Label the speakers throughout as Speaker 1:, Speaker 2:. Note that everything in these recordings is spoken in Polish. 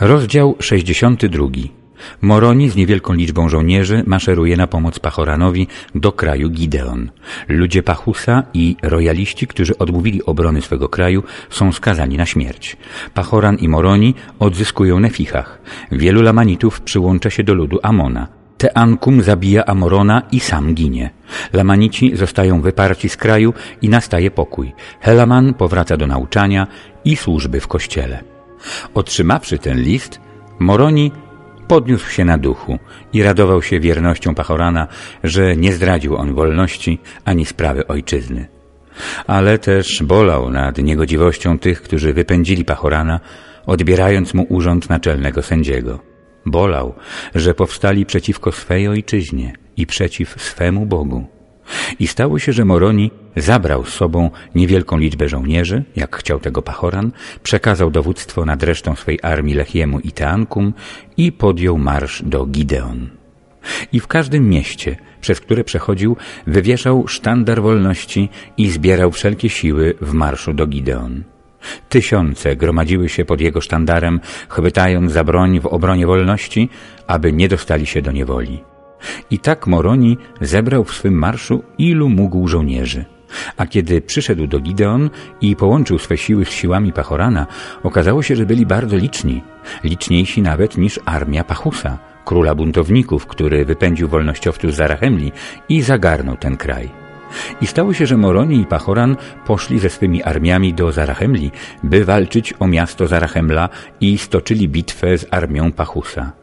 Speaker 1: Rozdział 62. Moroni z niewielką liczbą żołnierzy maszeruje na pomoc Pachoranowi do kraju Gideon. Ludzie Pachusa i rojaliści, którzy odmówili obrony swego kraju, są skazani na śmierć. Pachoran i Moroni odzyskują Nefichach. Wielu Lamanitów przyłącza się do ludu Amona. Teankum zabija Amorona i sam ginie. Lamanici zostają wyparci z kraju i nastaje pokój. Helaman powraca do nauczania i służby w kościele. Otrzymawszy ten list, Moroni podniósł się na duchu i radował się wiernością Pachorana, że nie zdradził on wolności ani sprawy ojczyzny. Ale też bolał nad niegodziwością tych, którzy wypędzili Pachorana, odbierając mu urząd naczelnego sędziego. Bolał, że powstali przeciwko swej ojczyźnie i przeciw swemu Bogu. I stało się, że Moroni zabrał z sobą niewielką liczbę żołnierzy, jak chciał tego Pachoran, przekazał dowództwo nad resztą swej armii Lechiemu i Teankum i podjął marsz do Gideon. I w każdym mieście, przez które przechodził, wywieszał sztandar wolności i zbierał wszelkie siły w marszu do Gideon. Tysiące gromadziły się pod jego sztandarem, chwytając za broń w obronie wolności, aby nie dostali się do niewoli. I tak Moroni zebrał w swym marszu ilu mógł żołnierzy. A kiedy przyszedł do Gideon i połączył swe siły z siłami Pachorana, okazało się, że byli bardzo liczni, liczniejsi nawet niż armia Pachusa, króla buntowników, który wypędził wolnościowców z Zarachemli i zagarnął ten kraj. I stało się, że Moroni i Pachoran poszli ze swymi armiami do Zarachemli, by walczyć o miasto Zarachemla i stoczyli bitwę z armią Pachusa.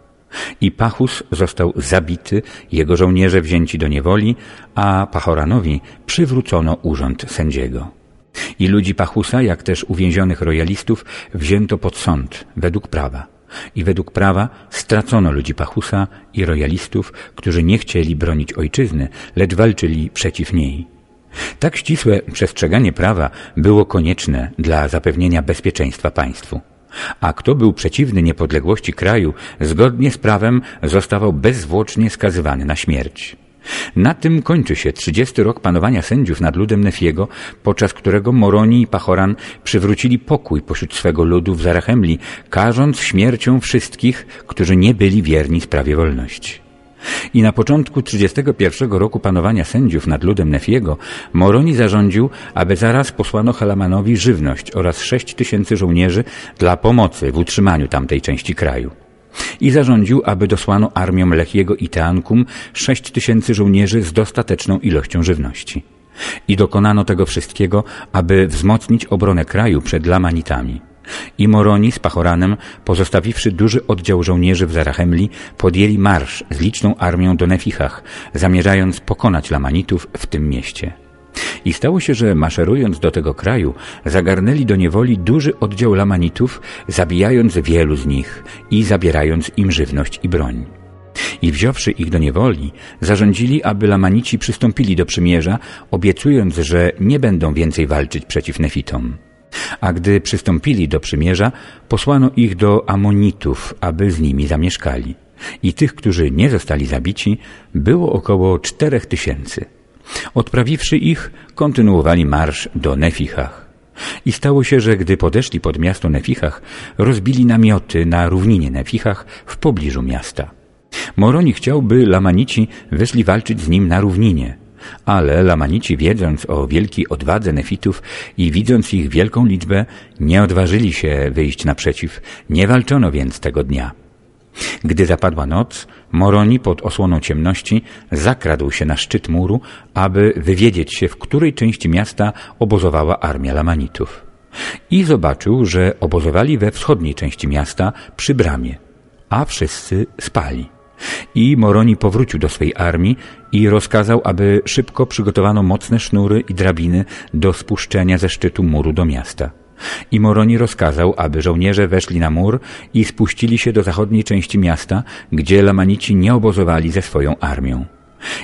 Speaker 1: I Pachus został zabity, jego żołnierze wzięci do niewoli, a Pachoranowi przywrócono urząd sędziego. I ludzi Pachusa, jak też uwięzionych royalistów, wzięto pod sąd według prawa. I według prawa stracono ludzi Pachusa i royalistów, którzy nie chcieli bronić ojczyzny, lecz walczyli przeciw niej. Tak ścisłe przestrzeganie prawa było konieczne dla zapewnienia bezpieczeństwa państwu a kto był przeciwny niepodległości kraju, zgodnie z prawem zostawał bezzwłocznie skazywany na śmierć. Na tym kończy się trzydziesty rok panowania sędziów nad ludem Nefiego, podczas którego Moroni i Pachoran przywrócili pokój pośród swego ludu w Zarachemli, karząc śmiercią wszystkich, którzy nie byli wierni sprawie wolności. I na początku 31 roku panowania sędziów nad ludem Nefiego Moroni zarządził, aby zaraz posłano Halamanowi żywność oraz sześć tysięcy żołnierzy dla pomocy w utrzymaniu tamtej części kraju. I zarządził, aby dosłano armiom Lechiego i Teankum sześć tysięcy żołnierzy z dostateczną ilością żywności. I dokonano tego wszystkiego, aby wzmocnić obronę kraju przed Lamanitami. I Moroni z Pachoranem, pozostawiwszy duży oddział żołnierzy w Zarachemli, podjęli marsz z liczną armią do Nefichach, zamierzając pokonać Lamanitów w tym mieście. I stało się, że maszerując do tego kraju, zagarnęli do niewoli duży oddział Lamanitów, zabijając wielu z nich i zabierając im żywność i broń. I wziąwszy ich do niewoli, zarządzili, aby Lamanici przystąpili do przymierza, obiecując, że nie będą więcej walczyć przeciw Nefitom. A gdy przystąpili do przymierza, posłano ich do Amonitów, aby z nimi zamieszkali. I tych, którzy nie zostali zabici, było około czterech tysięcy. Odprawiwszy ich, kontynuowali marsz do Nefichach. I stało się, że gdy podeszli pod miasto Nefichach, rozbili namioty na równinie Nefichach w pobliżu miasta. Moroni chciał, by Lamanici wyszli walczyć z nim na równinie, ale Lamanici, wiedząc o wielkiej odwadze nefitów i widząc ich wielką liczbę, nie odważyli się wyjść naprzeciw, nie walczono więc tego dnia. Gdy zapadła noc, Moroni pod osłoną ciemności zakradł się na szczyt muru, aby wywiedzieć się, w której części miasta obozowała armia Lamanitów. I zobaczył, że obozowali we wschodniej części miasta przy bramie, a wszyscy spali. I Moroni powrócił do swej armii i rozkazał, aby szybko przygotowano mocne sznury i drabiny do spuszczenia ze szczytu muru do miasta. I Moroni rozkazał, aby żołnierze weszli na mur i spuścili się do zachodniej części miasta, gdzie Lamanici nie obozowali ze swoją armią.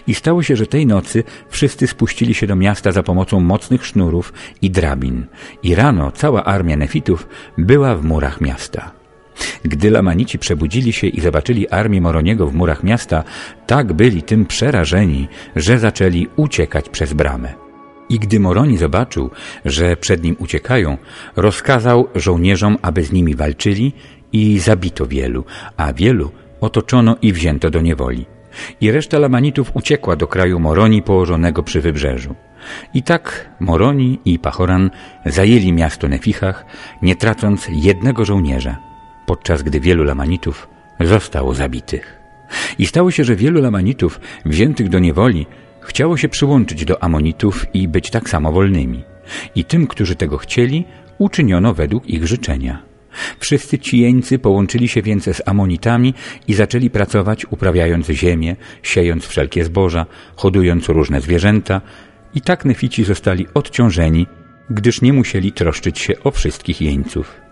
Speaker 1: I stało się, że tej nocy wszyscy spuścili się do miasta za pomocą mocnych sznurów i drabin. I rano cała armia nefitów była w murach miasta. Gdy Lamanici przebudzili się i zobaczyli armię Moroniego w murach miasta, tak byli tym przerażeni, że zaczęli uciekać przez bramę. I gdy Moroni zobaczył, że przed nim uciekają, rozkazał żołnierzom, aby z nimi walczyli i zabito wielu, a wielu otoczono i wzięto do niewoli. I reszta Lamanitów uciekła do kraju Moroni położonego przy wybrzeżu. I tak Moroni i Pachoran zajęli miasto Nefichach, nie tracąc jednego żołnierza, podczas gdy wielu Lamanitów zostało zabitych. I stało się, że wielu Lamanitów wziętych do niewoli chciało się przyłączyć do Amonitów i być tak samo wolnymi. I tym, którzy tego chcieli, uczyniono według ich życzenia. Wszyscy ci jeńcy połączyli się więc z Amonitami i zaczęli pracować, uprawiając ziemię, siejąc wszelkie zboża, hodując różne zwierzęta i tak Nefici zostali odciążeni, gdyż nie musieli troszczyć się o wszystkich jeńców.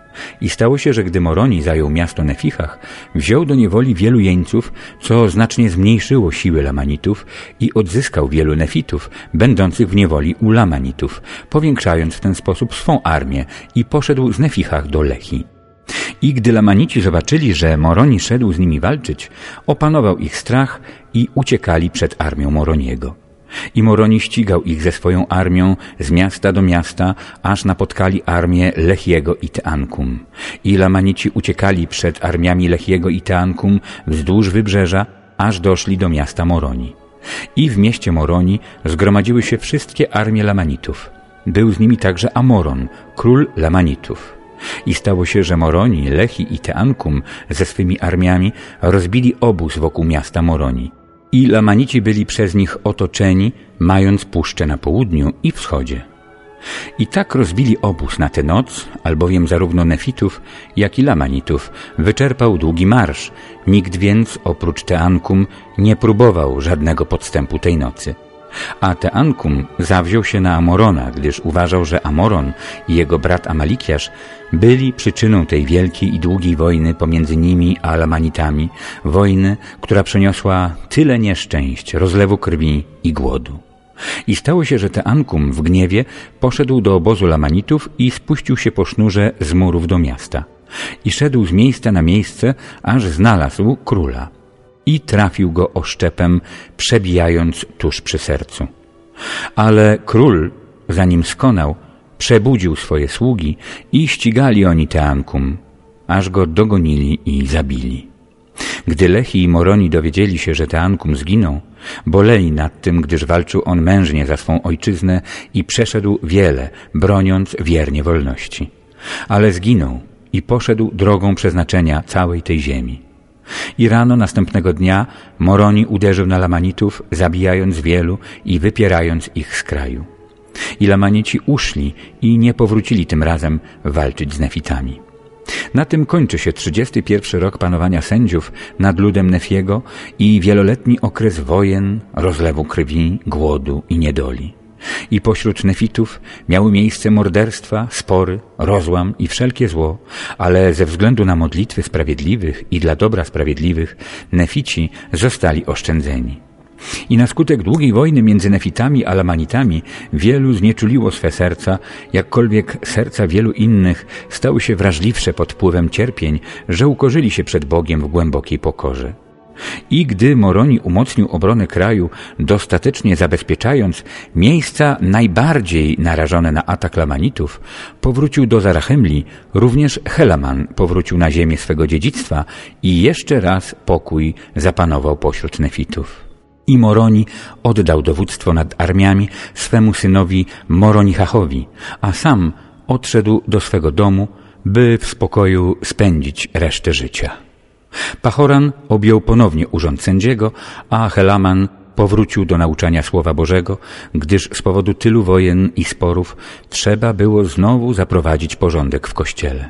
Speaker 1: I stało się, że gdy Moroni zajął miasto Nefichach, wziął do niewoli wielu jeńców, co znacznie zmniejszyło siły Lamanitów i odzyskał wielu Nefitów, będących w niewoli u Lamanitów, powiększając w ten sposób swą armię i poszedł z Nefichach do Lechi. I gdy Lamanici zobaczyli, że Moroni szedł z nimi walczyć, opanował ich strach i uciekali przed armią Moroniego. I Moroni ścigał ich ze swoją armią z miasta do miasta, aż napotkali armię Lechiego i Teankum. I Lamanici uciekali przed armiami Lechiego i Teankum wzdłuż wybrzeża, aż doszli do miasta Moroni. I w mieście Moroni zgromadziły się wszystkie armie Lamanitów. Był z nimi także Amoron, król Lamanitów. I stało się, że Moroni, Lechi i Teankum ze swymi armiami rozbili obóz wokół miasta Moroni i Lamanici byli przez nich otoczeni, mając puszczę na południu i wschodzie. I tak rozbili obóz na tę noc, albowiem zarówno Nefitów, jak i Lamanitów wyczerpał długi marsz, nikt więc oprócz Teankum nie próbował żadnego podstępu tej nocy. A Teankum zawziął się na Amorona, gdyż uważał, że Amoron i jego brat Amalikiasz byli przyczyną tej wielkiej i długiej wojny pomiędzy nimi a Lamanitami, wojny, która przyniosła tyle nieszczęść, rozlewu krwi i głodu. I stało się, że Teankum w gniewie poszedł do obozu Lamanitów i spuścił się po sznurze z murów do miasta. I szedł z miejsca na miejsce, aż znalazł króla i trafił go oszczepem, przebijając tuż przy sercu. Ale król, zanim skonał, przebudził swoje sługi i ścigali oni Teankum, aż go dogonili i zabili. Gdy Lechi i Moroni dowiedzieli się, że Teankum zginął, boleli nad tym, gdyż walczył on mężnie za swą ojczyznę i przeszedł wiele, broniąc wiernie wolności. Ale zginął i poszedł drogą przeznaczenia całej tej ziemi. I rano następnego dnia Moroni uderzył na Lamanitów, zabijając wielu i wypierając ich z kraju. I Lamanici uszli i nie powrócili tym razem walczyć z Nefitami. Na tym kończy się 31 rok panowania sędziów nad ludem Nefiego i wieloletni okres wojen, rozlewu krwi, głodu i niedoli. I pośród nefitów miały miejsce morderstwa, spory, rozłam i wszelkie zło, ale ze względu na modlitwy sprawiedliwych i dla dobra sprawiedliwych nefici zostali oszczędzeni. I na skutek długiej wojny między nefitami a lamanitami wielu znieczuliło swe serca, jakkolwiek serca wielu innych stały się wrażliwsze pod wpływem cierpień, że ukorzyli się przed Bogiem w głębokiej pokorze. I gdy Moroni umocnił obronę kraju, dostatecznie zabezpieczając miejsca najbardziej narażone na atak Lamanitów, powrócił do Zarachemli, również Helaman powrócił na ziemię swego dziedzictwa i jeszcze raz pokój zapanował pośród Nefitów. I Moroni oddał dowództwo nad armiami swemu synowi Moronichachowi, a sam odszedł do swego domu, by w spokoju spędzić resztę życia. Pachoran objął ponownie urząd sędziego, a Helaman powrócił do nauczania Słowa Bożego, gdyż z powodu tylu wojen i sporów trzeba było znowu zaprowadzić porządek w kościele.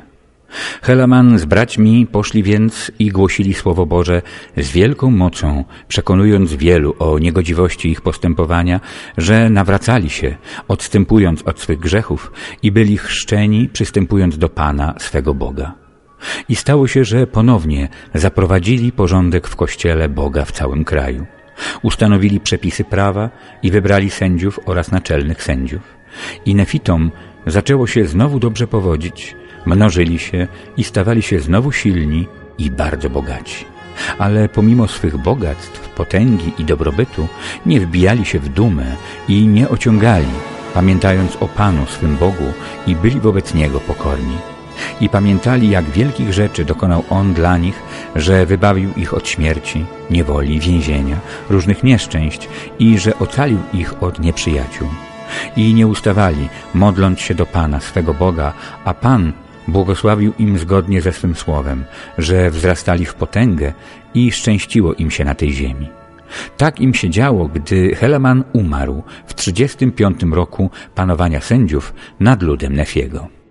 Speaker 1: Helaman z braćmi poszli więc i głosili Słowo Boże z wielką mocą, przekonując wielu o niegodziwości ich postępowania, że nawracali się, odstępując od swych grzechów i byli chrzczeni, przystępując do Pana swego Boga. I stało się, że ponownie zaprowadzili porządek w kościele Boga w całym kraju. Ustanowili przepisy prawa i wybrali sędziów oraz naczelnych sędziów. I nefitom zaczęło się znowu dobrze powodzić, mnożyli się i stawali się znowu silni i bardzo bogaci. Ale pomimo swych bogactw, potęgi i dobrobytu nie wbijali się w dumę i nie ociągali, pamiętając o Panu swym Bogu i byli wobec Niego pokorni. I pamiętali, jak wielkich rzeczy dokonał On dla nich, że wybawił ich od śmierci, niewoli, więzienia, różnych nieszczęść i że ocalił ich od nieprzyjaciół. I nie ustawali, modląc się do Pana, swego Boga, a Pan błogosławił im zgodnie ze swym słowem, że wzrastali w potęgę i szczęściło im się na tej ziemi. Tak im się działo, gdy Helaman umarł w 35 roku panowania sędziów nad ludem Nefiego.